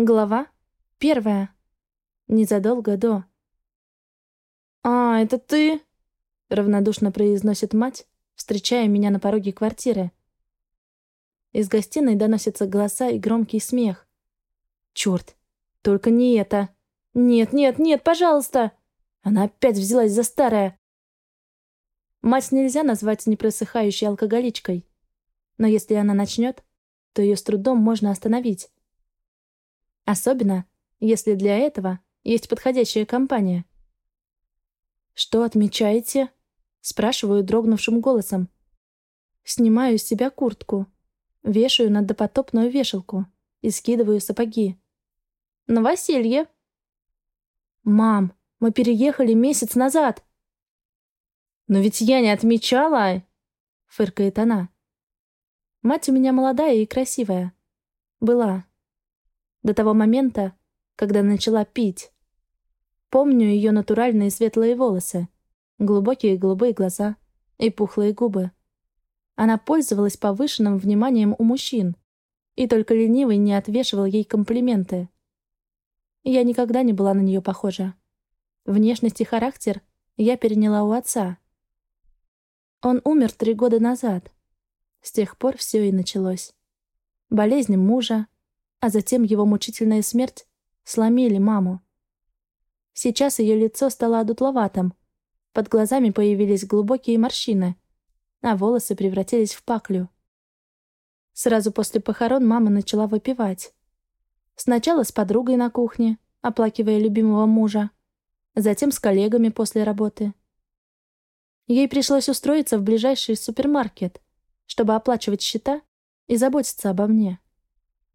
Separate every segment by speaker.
Speaker 1: Глава первая. Незадолго до.
Speaker 2: «А, это ты?»
Speaker 1: — равнодушно произносит мать, встречая меня на пороге квартиры. Из гостиной доносятся голоса и громкий смех. Черт, только не это. Нет, нет, нет, пожалуйста. Она опять взялась за старое. Мать нельзя назвать непросыхающей алкоголичкой. Но если она начнет, то ее с трудом можно остановить. Особенно, если для этого есть подходящая компания. «Что отмечаете?» — спрашиваю дрогнувшим голосом. Снимаю с себя куртку, вешаю на допотопную вешалку и скидываю сапоги. «Новоселье!» «Мам, мы переехали месяц назад!»
Speaker 2: «Но ведь я не отмечала!» — фыркает она.
Speaker 1: «Мать у меня молодая и красивая. Была до того момента, когда начала пить. Помню ее натуральные светлые волосы, глубокие голубые глаза и пухлые губы. Она пользовалась повышенным вниманием у мужчин, и только ленивый не отвешивал ей комплименты. Я никогда не была на нее похожа. Внешность и характер я переняла у отца. Он умер три года назад. С тех пор все и началось. Болезнь мужа, а затем его мучительная смерть сломили маму. Сейчас ее лицо стало одутловатым, под глазами появились глубокие морщины, а волосы превратились в паклю. Сразу после похорон мама начала выпивать. Сначала с подругой на кухне, оплакивая любимого мужа, затем с коллегами после работы. Ей пришлось устроиться в ближайший супермаркет, чтобы оплачивать счета и заботиться обо мне.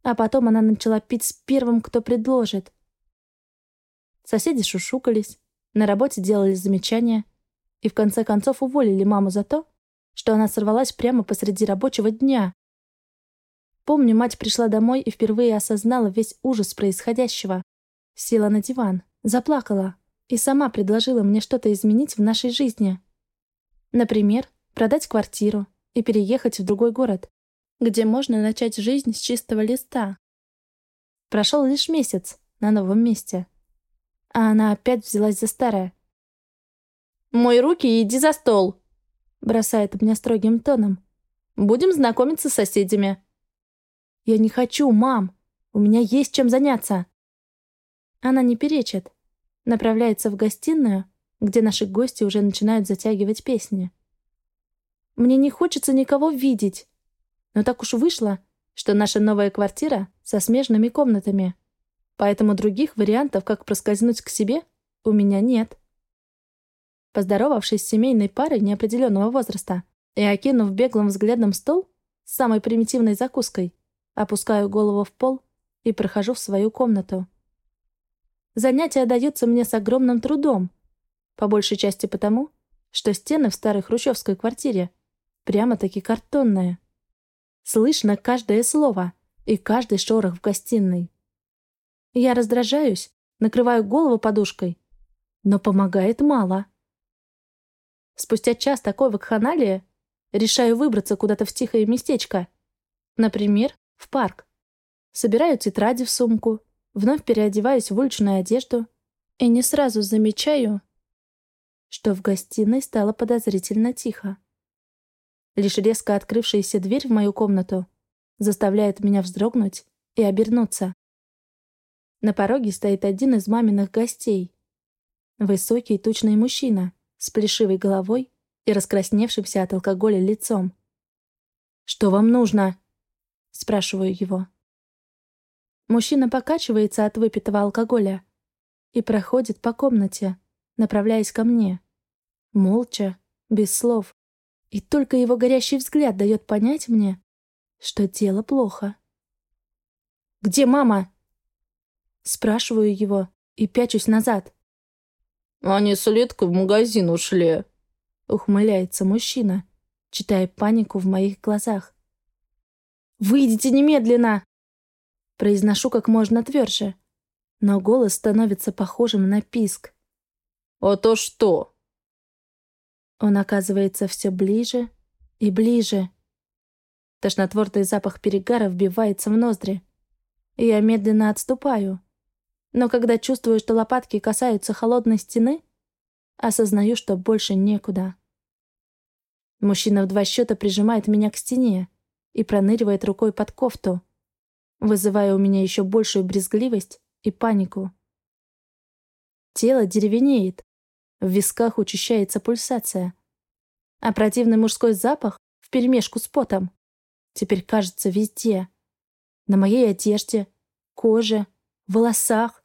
Speaker 1: А потом она начала пить с первым, кто предложит. Соседи шушукались, на работе делали замечания и в конце концов уволили маму за то, что она сорвалась прямо посреди рабочего дня. Помню, мать пришла домой и впервые осознала весь ужас происходящего. Села на диван, заплакала и сама предложила мне что-то изменить в нашей жизни. Например, продать квартиру и переехать в другой город где можно начать жизнь с чистого листа. Прошел лишь месяц на новом месте. А она опять взялась за старое.
Speaker 2: «Мой руки и иди за стол!»
Speaker 1: Бросает меня строгим тоном.
Speaker 2: «Будем знакомиться с соседями».
Speaker 1: «Я не хочу, мам! У меня есть чем заняться!» Она не перечит. Направляется в гостиную, где наши гости уже начинают затягивать песни. Мне не хочется никого видеть. Но так уж вышло, что наша новая квартира со смежными комнатами. Поэтому других вариантов, как проскользнуть к себе, у меня нет. Поздоровавшись с семейной парой неопределенного возраста и окинув беглым взглядом стол с самой примитивной закуской, опускаю голову в пол и прохожу в свою комнату. Занятия даются мне с огромным трудом, по большей части потому, что стены в старой хрущевской квартире прямо-таки картонные. Слышно каждое слово и каждый шорох в гостиной. Я раздражаюсь, накрываю голову подушкой, но помогает мало. Спустя час такой вакханалии решаю выбраться куда-то в тихое местечко. Например, в парк. Собираю тетради в сумку, вновь переодеваюсь в уличную одежду и не сразу замечаю, что в гостиной стало подозрительно тихо. Лишь резко открывшаяся дверь в мою комнату заставляет меня вздрогнуть и обернуться. На пороге стоит один из маминых гостей. Высокий тучный мужчина с плешивой головой и раскрасневшимся от алкоголя лицом. «Что вам нужно?» — спрашиваю его. Мужчина покачивается от выпитого алкоголя и проходит по комнате, направляясь ко мне. Молча, без слов. И только его горящий взгляд дает понять мне, что дело плохо. «Где мама?» Спрашиваю его и пячусь назад.
Speaker 2: «Они с Леткой в магазин ушли», —
Speaker 1: ухмыляется мужчина, читая панику в моих глазах. «Выйдите немедленно!» Произношу как можно тверже, но голос становится похожим на писк.
Speaker 2: «А то что?»
Speaker 1: Он оказывается все ближе и ближе. Тошнотворный запах перегара вбивается в ноздри. Я медленно отступаю. Но когда чувствую, что лопатки касаются холодной стены, осознаю, что больше некуда. Мужчина в два счета прижимает меня к стене и проныривает рукой под кофту, вызывая у меня еще большую брезгливость и панику. Тело деревенеет, в висках учащается пульсация, а противный мужской запах вперемешку с потом теперь кажется везде. На моей одежде, коже, волосах.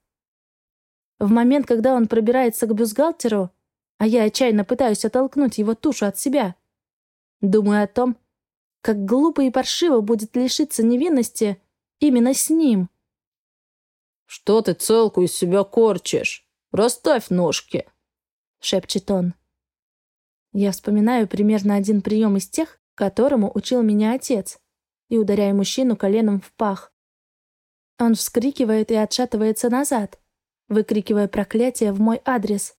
Speaker 1: В момент, когда он пробирается к бюстгальтеру, а я отчаянно пытаюсь оттолкнуть его тушу от себя, думаю о том, как глупо и паршиво будет лишиться невинности именно с ним.
Speaker 2: «Что ты целку из себя корчишь? Расставь ножки!»
Speaker 1: — шепчет он. Я вспоминаю примерно один прием из тех, которому учил меня отец, и ударяю мужчину коленом в пах. Он вскрикивает и отшатывается назад, выкрикивая проклятие в мой адрес.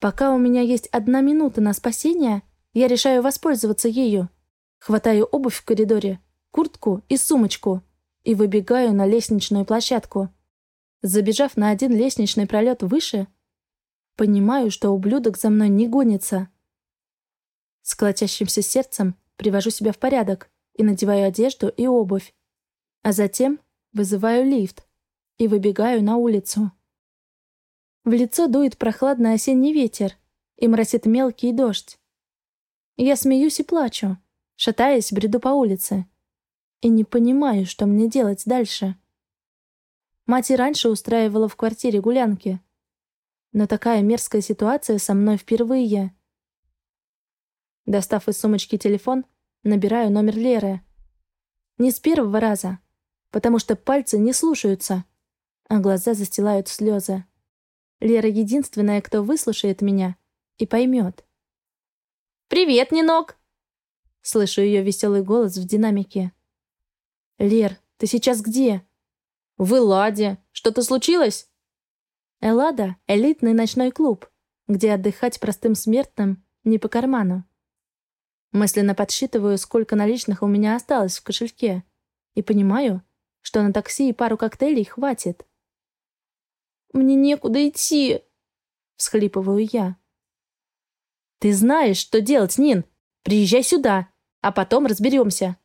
Speaker 1: Пока у меня есть одна минута на спасение, я решаю воспользоваться ею. Хватаю обувь в коридоре, куртку и сумочку и выбегаю на лестничную площадку. Забежав на один лестничный пролет выше, понимаю, что ублюдок за мной не гонится. С колотящимся сердцем привожу себя в порядок и надеваю одежду и обувь. А затем вызываю лифт и выбегаю на улицу. В лицо дует прохладный осенний ветер и моросит мелкий дождь. Я смеюсь и плачу, шатаясь, бреду по улице. И не понимаю, что мне делать дальше. Мать и раньше устраивала в квартире гулянки. Но такая мерзкая ситуация со мной впервые. Достав из сумочки телефон, набираю номер Леры. Не с первого раза, потому что пальцы не слушаются, а глаза застилают слезы. Лера единственная, кто выслушает меня и поймет. «Привет, Нинок!» Слышу ее веселый голос в динамике. «Лер, ты сейчас где?»
Speaker 2: «В Эладе. Что-то случилось?»
Speaker 1: Эллада — элитный ночной клуб, где отдыхать простым смертным не по карману. Мысленно подсчитываю, сколько наличных у меня осталось в кошельке, и понимаю, что на такси и пару коктейлей хватит. «Мне некуда идти!» — всхлипываю я.
Speaker 2: «Ты знаешь, что делать, Нин! Приезжай сюда, а потом разберемся!»